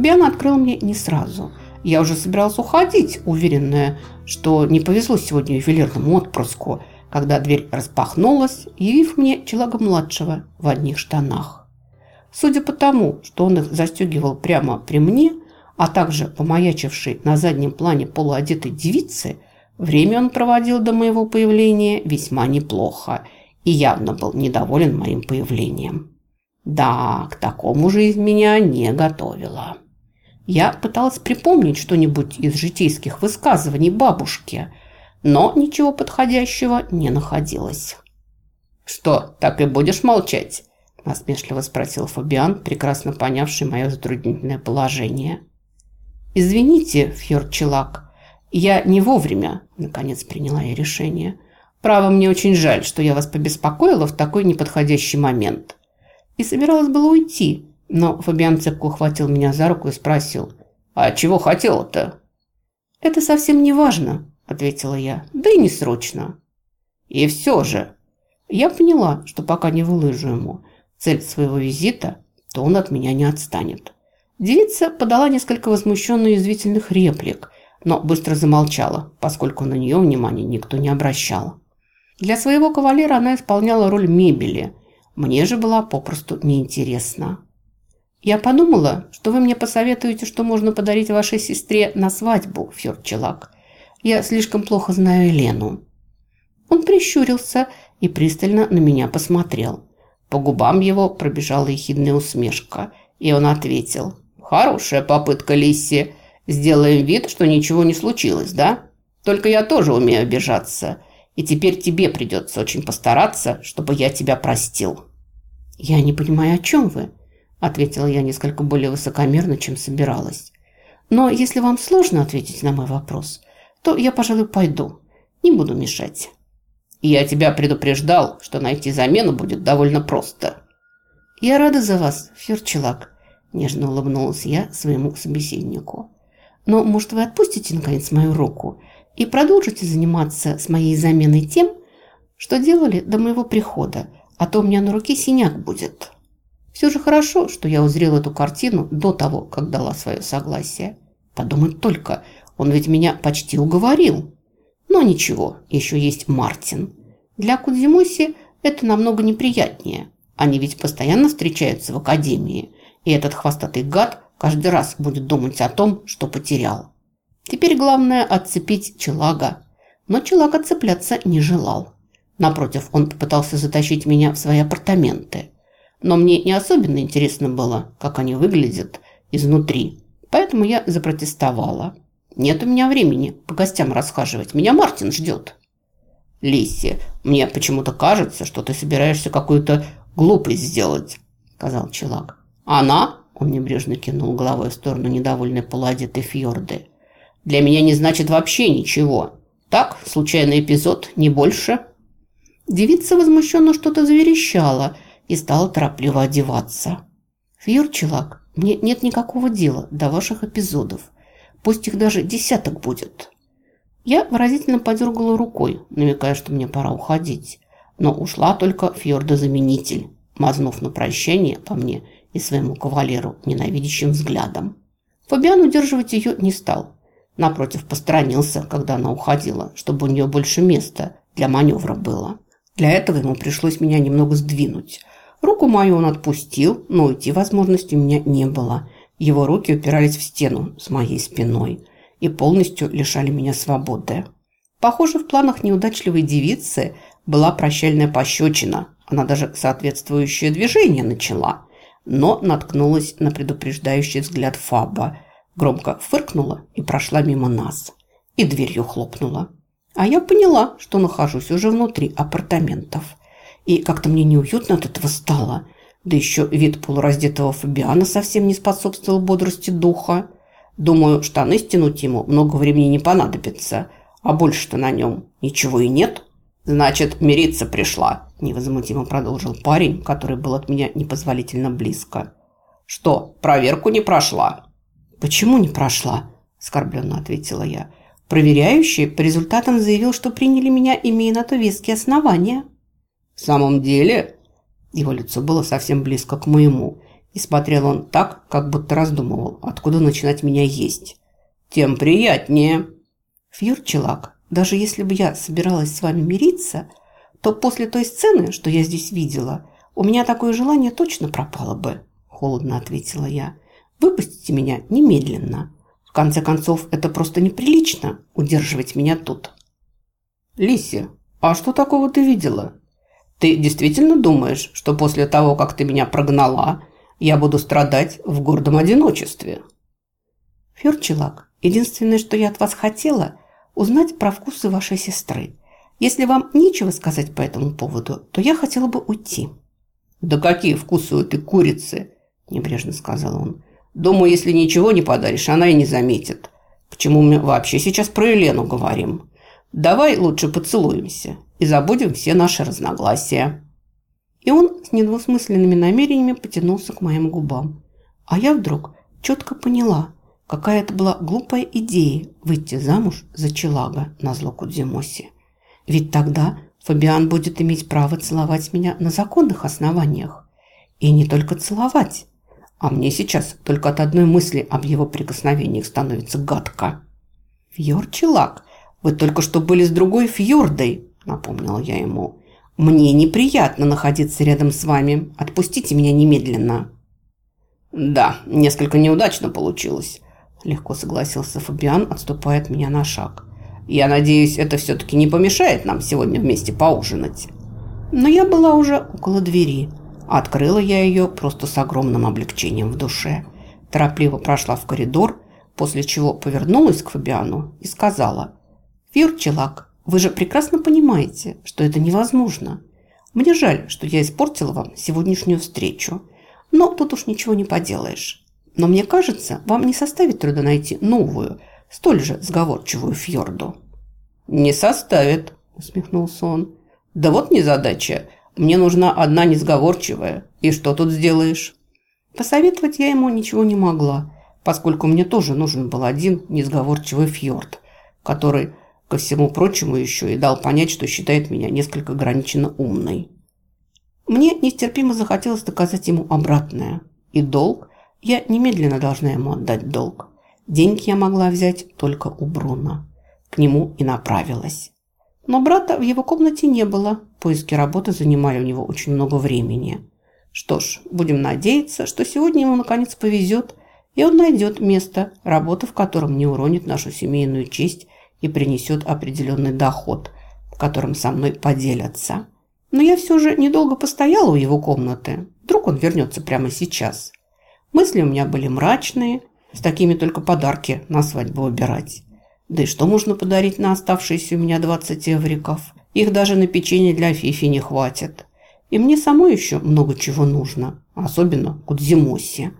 Фабиана открыл мне не сразу. Я уже собиралась уходить, уверенная, что не повезло сегодня ювелирному отпрыску, когда дверь распахнулась, явив мне Челага-младшего в одних штанах. Судя по тому, что он их застегивал прямо при мне, а также помаячившей на заднем плане полуодетой девицы, время он проводил до моего появления весьма неплохо и явно был недоволен моим появлением. Да, к такому жизнь меня не готовила. Я пыталась припомнить что-нибудь из житейских высказываний бабушки, но ничего подходящего не находилось. «Что, так и будешь молчать?» – насмешливо спросил Фабиан, прекрасно понявший мое затруднительное положение. «Извините, Фьорчелак, я не вовремя, наконец, приняла я решение. Право, мне очень жаль, что я вас побеспокоила в такой неподходящий момент. И собиралась было уйти, но Фабиан цепко ухватил меня за руку и спросил, «А чего хотела-то?» «Это совсем не важно», – ответила я, – «да и не срочно». «И все же». Я поняла, что пока не выложу ему цель своего визита, то он от меня не отстанет. Девица подала несколько возмущенных язвительных реплик, но быстро замолчала, поскольку на нее внимания никто не обращал. Для своего кавалера она исполняла роль мебели, мне же была попросту неинтересна. «Я подумала, что вы мне посоветуете, что можно подарить вашей сестре на свадьбу, Фьорчелак. Я слишком плохо знаю Елену». Он прищурился и пристально на меня посмотрел. По губам его пробежала ехидная усмешка, и он ответил. «Хорошая попытка, Лисси. Сделаем вид, что ничего не случилось, да? Только я тоже умею обижаться, и теперь тебе придется очень постараться, чтобы я тебя простил». «Я не понимаю, о чем вы?» Ответила я несколько более высокомерно, чем собиралась. Но если вам сложно ответить на мой вопрос, то я, пожалуй, пойду. Не буду мешать. Я тебя предупреждал, что найти замену будет довольно просто. Я рада за вас, Ферчелак, нежно улыбнулась я своему собеседнику. Но, может, вы отпустите, наконец, мою руку и продолжите заниматься с моей заменой тем, что делали до моего прихода, а то у меня на руке синяк будет». Все же хорошо, что я узрел эту картину до того, как дала свое согласие. Подумать только, он ведь меня почти уговорил. Но ничего, еще есть Мартин. Для Кудзимоси это намного неприятнее. Они ведь постоянно встречаются в академии, и этот хвостатый гад каждый раз будет думать о том, что потерял. Теперь главное отцепить Челага. Но Челаг отцепляться не желал. Напротив, он попытался затащить меня в свои апартаменты – но мне не особенно интересно было, как они выглядят изнутри. Поэтому я запротестовала. Нет у меня времени по гостям расхаживать. Меня Мартин ждет. Лисси, мне почему-то кажется, что ты собираешься какую-то глупость сделать, сказал Челак. Она, он небрежно кинул головой в сторону недовольной полуодетой фьорды, для меня не значит вообще ничего. Так, случайный эпизод, не больше. Девица возмущенно что-то заверещала – и стала торопливо одеваться. «Фьюрчелак, мне нет никакого дела до ваших эпизодов. Пусть их даже десяток будет». Я выразительно подергала рукой, намекая, что мне пора уходить. Но ушла только Фьорда-заменитель, мазнув на прощание по мне и своему кавалеру ненавидящим взглядом. Фабиан удерживать ее не стал. Напротив, посторонился, когда она уходила, чтобы у нее больше места для маневра было. Для этого ему пришлось меня немного сдвинуть, Руку мою он отпустил, но уйти возможности у меня не было. Его руки упирались в стену с моей спиной и полностью лишали меня свободы. Похоже, в планах неудачливой девицы была прощальная пощечина. Она даже соответствующее движение начала, но наткнулась на предупреждающий взгляд Фаба, громко фыркнула и прошла мимо нас. И дверью хлопнула. А я поняла, что нахожусь уже внутри апартаментов. И как-то мне неуютно от этого стало. Да еще вид полураздетого Фабиана совсем не способствовал бодрости духа. Думаю, штаны стянуть ему много времени не понадобится. А больше-то на нем ничего и нет. Значит, мириться пришла, невозмутимо продолжил парень, который был от меня непозволительно близко. Что, проверку не прошла? Почему не прошла? Оскорбленно ответила я. Проверяющий по результатам заявил, что приняли меня, имея на то веские основания. «В самом деле?» Его лицо было совсем близко к моему, И смотрел он так, как будто раздумывал, откуда начинать меня есть. «Тем приятнее». «Фьюрчелак, даже если бы я собиралась с вами мириться, то после той сцены, что я здесь видела, у меня такое желание точно пропало бы», – холодно ответила я. «Выпустите меня немедленно. В конце концов, это просто неприлично – удерживать меня тут». «Лиси, а что такого ты видела? Ты действительно думаешь, что после того, как ты меня прогнала, я буду страдать в гордом одиночестве?» «Фёрчелак, единственное, что я от вас хотела – узнать про вкусы вашей сестры. Если вам нечего сказать по этому поводу, то я хотела бы уйти». «Да какие вкусы у этой курицы?» – небрежно сказал он. «Думаю, если ничего не подаришь, она и не заметит. К чему мы вообще сейчас про Елену говорим? Давай лучше поцелуемся и забудем все наши разногласия». И он с недвусмысленными намерениями потянулся к моим губам. А я вдруг четко поняла, какая это была глупая идея выйти замуж за Челага на зло Кудзимоси. Ведь тогда Фабиан будет иметь право целовать меня на законных основаниях. И не только целовать. А мне сейчас только от одной мысли об его прикосновениях становится гадко. «Фьор-челак, вы только что были с другой фьордой», – напомнила я ему. «Мне неприятно находиться рядом с вами. Отпустите меня немедленно». «Да, несколько неудачно получилось», – легко согласился Фабиан, отступая от меня на шаг. Я надеюсь, это все-таки не помешает нам сегодня вместе поужинать. Но я была уже около двери. Открыла я ее просто с огромным облегчением в душе. Торопливо прошла в коридор, после чего повернулась к Фабиану и сказала. «Фирчелак, вы же прекрасно понимаете, что это невозможно. Мне жаль, что я испортила вам сегодняшнюю встречу. Но тут уж ничего не поделаешь. Но мне кажется, вам не составит труда найти новую – столь же сговорчивую Фьорду. «Не составит», – усмехнулся он. «Да вот незадача. Мне нужна одна несговорчивая. И что тут сделаешь?» Посоветовать я ему ничего не могла, поскольку мне тоже нужен был один несговорчивый Фьорд, который, ко всему прочему, еще и дал понять, что считает меня несколько ограниченно умной. Мне нестерпимо захотелось доказать ему обратное. И долг, я немедленно должна ему отдать долг. Деньги я могла взять только у Бруно. К нему и направилась. Но брата в его комнате не было. Поиски работы занимали у него очень много времени. Что ж, будем надеяться, что сегодня ему наконец повезет, и он найдет место, работа в котором не уронит нашу семейную честь и принесет определенный доход, в котором со мной поделятся. Но я все же недолго постояла у его комнаты. Вдруг он вернется прямо сейчас. Мысли у меня были мрачные, с такими только подарки на свадьбу выбирать. Да и что можно подарить на оставшиеся у меня 20 эвриков? Их даже на печенье для Фифи не хватит. И мне самой еще много чего нужно, особенно Кудзимоси.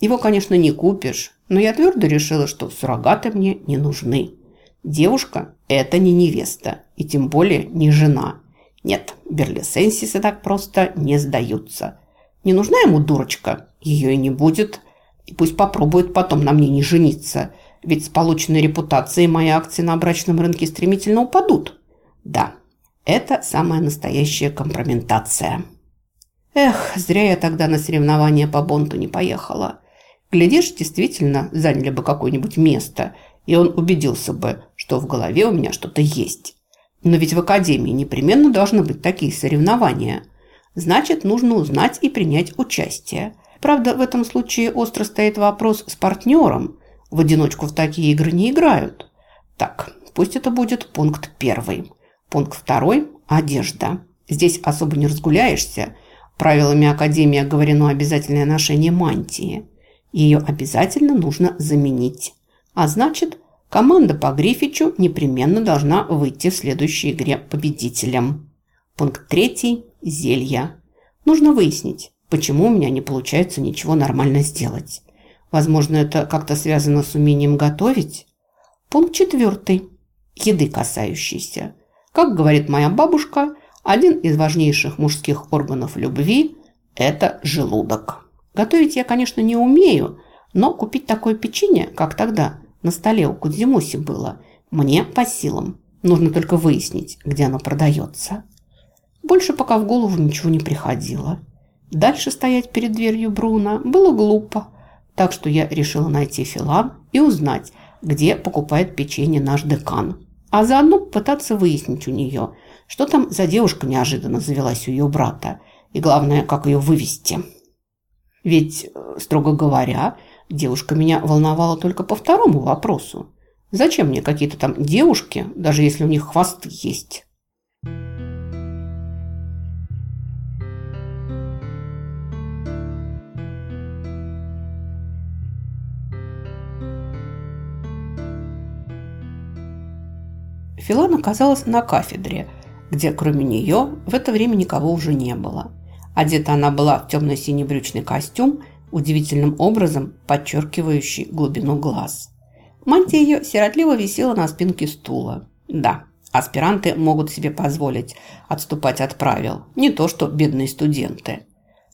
Его, конечно, не купишь, но я твердо решила, что суррогаты мне не нужны. Девушка – это не невеста, и тем более не жена. Нет, берлисенсисы так просто не сдаются. Не нужна ему дурочка, ее и не будет – и пусть попробует потом на мне не жениться, ведь с полученной репутацией мои акции на брачном рынке стремительно упадут. Да, это самая настоящая компрометация. Эх, зря я тогда на соревнования по бонту не поехала. Глядишь, действительно заняли бы какое-нибудь место, и он убедился бы, что в голове у меня что-то есть. Но ведь в академии непременно должны быть такие соревнования. Значит, нужно узнать и принять участие. Правда, в этом случае остро стоит вопрос с партнером. В одиночку в такие игры не играют. Так, пусть это будет пункт первый. Пункт второй – одежда. Здесь особо не разгуляешься. Правилами Академии оговорено обязательное ношение мантии. Ее обязательно нужно заменить. А значит, команда по Грифичу непременно должна выйти в следующей игре победителем. Пункт третий – зелья. Нужно выяснить, почему у меня не получается ничего нормально сделать. Возможно, это как-то связано с умением готовить. Пункт четвертый. Еды касающийся. Как говорит моя бабушка, один из важнейших мужских органов любви – это желудок. Готовить я, конечно, не умею, но купить такое печенье, как тогда на столе у Кудзимуси было, мне по силам. Нужно только выяснить, где оно продается. Больше пока в голову ничего не приходило. Дальше стоять перед дверью Бруно было глупо, так что я решила найти Филан и узнать, где покупает печенье наш декан. А заодно пытаться выяснить у нее, что там за девушка неожиданно завелась у ее брата, и главное, как ее вывести. Ведь, э, строго говоря, девушка меня волновала только по второму вопросу. Зачем мне какие-то там девушки, даже если у них хвосты есть? Филан оказалась на кафедре, где кроме нее в это время никого уже не было. Одета она была в темно-синий брючный костюм, удивительным образом подчеркивающий глубину глаз. Мантия ее сиротливо висела на спинке стула. Да, аспиранты могут себе позволить отступать от правил, не то что бедные студенты.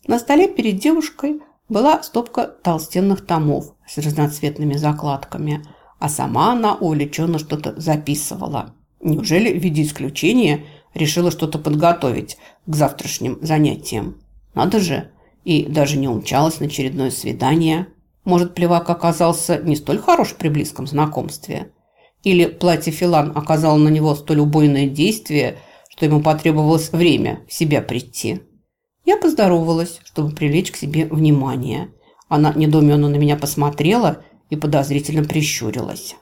На столе перед девушкой была стопка толстенных томов с разноцветными закладками, а сама она увлеченно что-то записывала. Неужели в виде исключения решила что-то подготовить к завтрашним занятиям? Надо же, и даже не умчалась на очередное свидание. Может, плевак оказался не столь хорош при близком знакомстве? Или платье Филан оказало на него столь убойное действие, что ему потребовалось время в себя прийти? Я поздоровалась, чтобы привлечь к себе внимание. Она недоуменно на меня посмотрела и подозрительно прищурилась.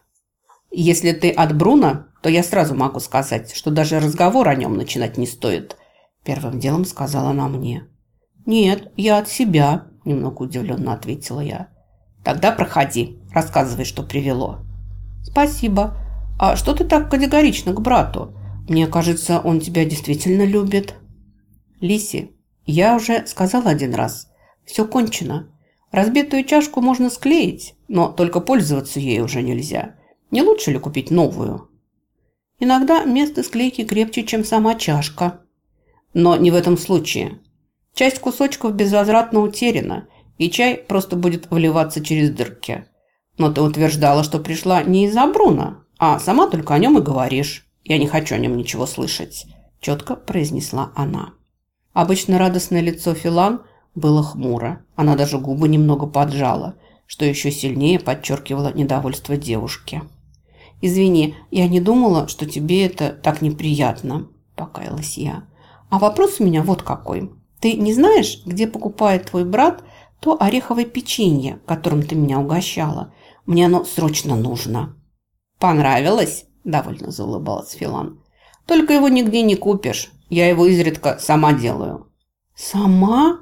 «Если ты от Бруна, то я сразу могу сказать, что даже разговор о нем начинать не стоит», первым делом сказала она мне. «Нет, я от себя», – немного удивленно ответила я. «Тогда проходи, рассказывай, что привело». «Спасибо. А что ты так категорично к брату? Мне кажется, он тебя действительно любит». «Лиси, я уже сказала один раз. Все кончено. Разбитую чашку можно склеить, но только пользоваться ей уже нельзя. Не лучше ли купить новую?» «Иногда место склейки крепче, чем сама чашка». «Но не в этом случае. Часть кусочков безвозвратно утеряна, и чай просто будет вливаться через дырки. Но ты утверждала, что пришла не из-за Бруна, а сама только о нем и говоришь. Я не хочу о нем ничего слышать», – четко произнесла она. Обычно радостное лицо Филан было хмуро. Она даже губы немного поджала, что еще сильнее подчеркивало недовольство девушки. «Извини, я не думала, что тебе это так неприятно», – покаялась я. «А вопрос у меня вот какой. Ты не знаешь, где покупает твой брат то ореховое печенье, которым ты меня угощала? Мне оно срочно нужно». «Понравилось?» – довольно заулыбалась Филан. «Только его нигде не купишь. Я его изредка сама делаю». «Сама?»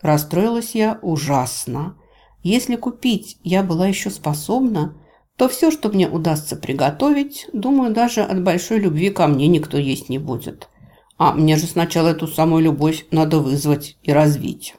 Расстроилась я ужасно. Если купить я была еще способна, то все, что мне удастся приготовить, думаю, даже от большой любви ко мне никто есть не будет. А мне же сначала эту самую любовь надо вызвать и развить.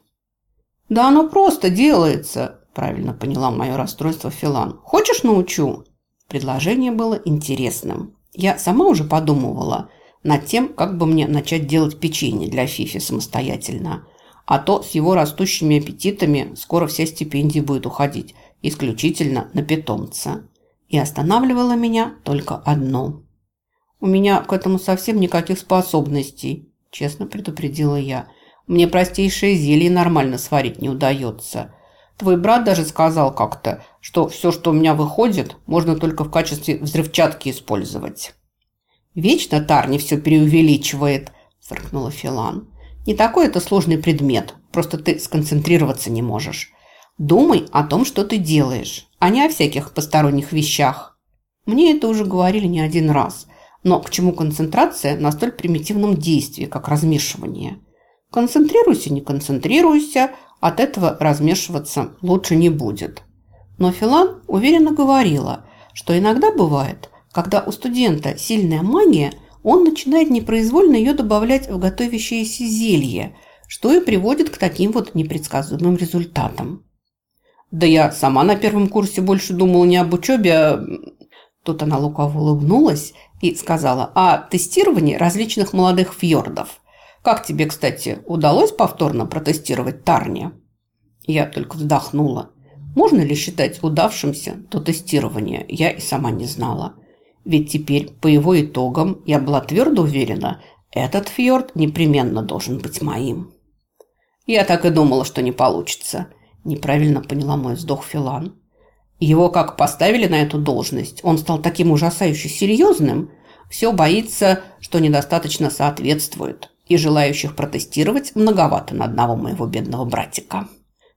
Да оно просто делается, правильно поняла мое расстройство Филан. Хочешь научу? Предложение было интересным. Я сама уже подумывала над тем, как бы мне начать делать печенье для Фифи самостоятельно. А то с его растущими аппетитами скоро вся стипендия будет уходить исключительно на питомца. И останавливало меня только одно – у меня к этому совсем никаких способностей, честно предупредила я. Мне простейшее зелье нормально сварить не удается. Твой брат даже сказал как-то, что все, что у меня выходит, можно только в качестве взрывчатки использовать. «Вечно Тарни все преувеличивает», – фыркнула Филан. «Не такой это сложный предмет, просто ты сконцентрироваться не можешь. Думай о том, что ты делаешь, а не о всяких посторонних вещах». Мне это уже говорили не один раз – но к чему концентрация на столь примитивном действии, как размешивание? Концентрируйся, не концентрируйся, от этого размешиваться лучше не будет. Но Филан уверенно говорила, что иногда бывает, когда у студента сильная магия, он начинает непроизвольно ее добавлять в готовящееся зелье, что и приводит к таким вот непредсказуемым результатам. Да я сама на первом курсе больше думала не об учебе, а... Тут она лукаво улыбнулась и сказала о тестировании различных молодых фьордов. Как тебе, кстати, удалось повторно протестировать Тарни? Я только вздохнула. Можно ли считать удавшимся то тестирование, я и сама не знала. Ведь теперь, по его итогам, я была твердо уверена, этот фьорд непременно должен быть моим. Я так и думала, что не получится. Неправильно поняла мой вздох Филан. Его как поставили на эту должность, он стал таким ужасающе серьезным, все боится, что недостаточно соответствует, и желающих протестировать многовато на одного моего бедного братика.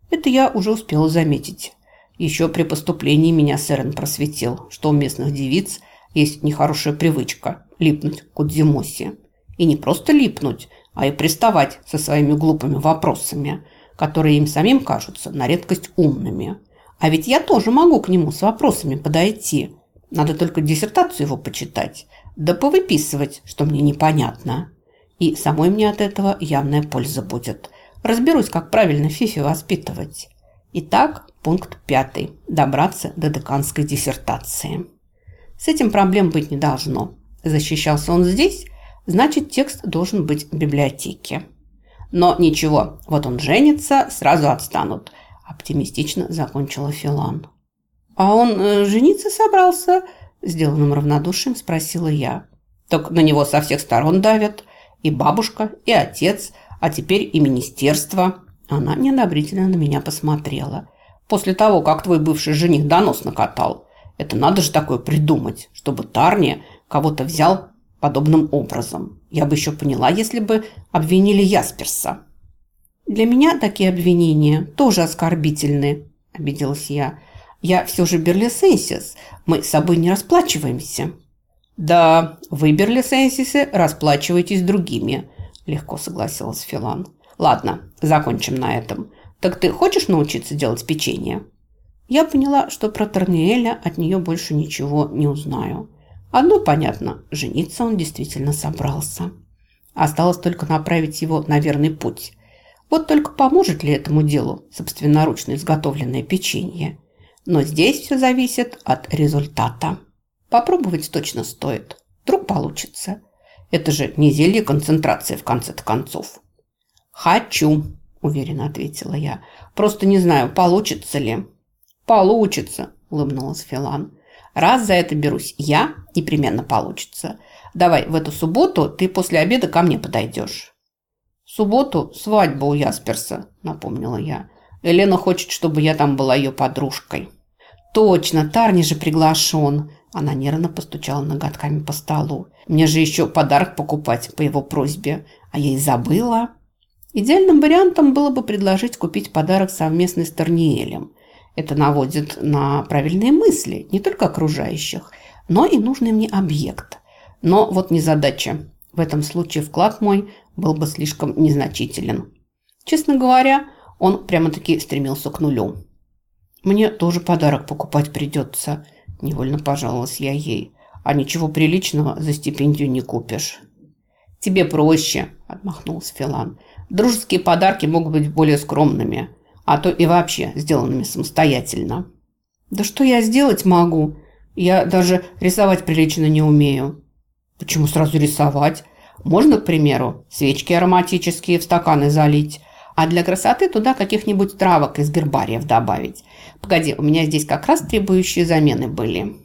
Это я уже успела заметить. Еще при поступлении меня Сэрен просветил, что у местных девиц есть нехорошая привычка – липнуть к Удзимосе. И не просто липнуть, а и приставать со своими глупыми вопросами, которые им самим кажутся на редкость умными. А ведь я тоже могу к нему с вопросами подойти. Надо только диссертацию его почитать, да повыписывать, что мне непонятно. И самой мне от этого явная польза будет. Разберусь, как правильно Фифи воспитывать. Итак, пункт пятый. Добраться до деканской диссертации. С этим проблем быть не должно. Защищался он здесь, значит, текст должен быть в библиотеке. Но ничего, вот он женится, сразу отстанут. Оптимистично закончила Филан. «А он э, жениться собрался?» Сделанным равнодушием спросила я. «Так на него со всех сторон давят. И бабушка, и отец, а теперь и министерство». Она неодобрительно на меня посмотрела. «После того, как твой бывший жених донос накатал. Это надо же такое придумать, чтобы Тарни кого-то взял подобным образом. Я бы еще поняла, если бы обвинили Ясперса». «Для меня такие обвинения тоже оскорбительны», – обиделась я. «Я все же Берлисенсис, мы с собой не расплачиваемся». «Да, вы, Берлисенсисы, расплачиваетесь другими», – легко согласилась Филан. «Ладно, закончим на этом. Так ты хочешь научиться делать печенье?» Я поняла, что про Торниэля от нее больше ничего не узнаю. Одно понятно, жениться он действительно собрался. Осталось только направить его на верный путь. Вот только поможет ли этому делу собственноручно изготовленное печенье? Но здесь все зависит от результата. Попробовать точно стоит. Вдруг получится. Это же не зелье концентрации в конце-то концов. «Хочу», – уверенно ответила я. «Просто не знаю, получится ли». «Получится», – улыбнулась Филан. «Раз за это берусь я, непременно получится. Давай в эту субботу ты после обеда ко мне подойдешь». «В субботу свадьба у Ясперса», – напомнила я. «Елена хочет, чтобы я там была ее подружкой». «Точно, Тарни же приглашен». Она нервно постучала ноготками по столу. «Мне же еще подарок покупать по его просьбе, а я и забыла». Идеальным вариантом было бы предложить купить подарок совместный с Тарниэлем. Это наводит на правильные мысли, не только окружающих, но и нужный мне объект. Но вот незадача. В этом случае вклад мой был бы слишком незначителен. Честно говоря, он прямо-таки стремился к нулю. «Мне тоже подарок покупать придется», – невольно пожаловалась я ей. «А ничего приличного за стипендию не купишь». «Тебе проще», – отмахнулся Филан. «Дружеские подарки могут быть более скромными, а то и вообще сделанными самостоятельно». «Да что я сделать могу? Я даже рисовать прилично не умею». «Почему сразу рисовать? Можно, к примеру, свечки ароматические в стаканы залить, а для красоты туда каких-нибудь травок из гербариев добавить. Погоди, у меня здесь как раз требующие замены были.